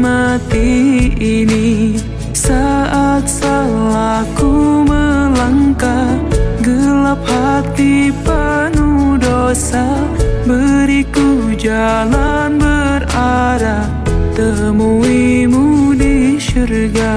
mati ini. Saat salahku melangkah Gelap hati penuh dosa. Beriku jalan berarah Temuimu di syurga.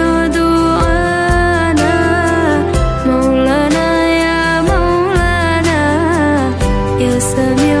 色渺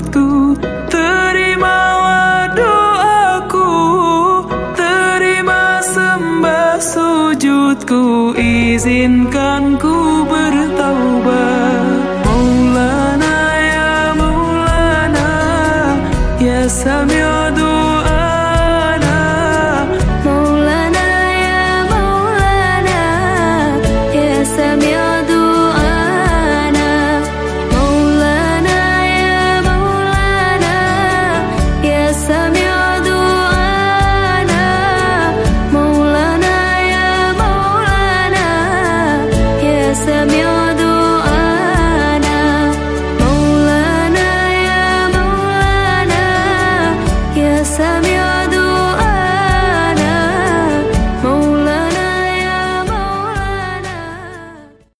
sujudku Terimalah doaku Terima sembah sujudku Izinkan ku bertaubat. Maulana ya Maulana Ya Sami'a Essa minha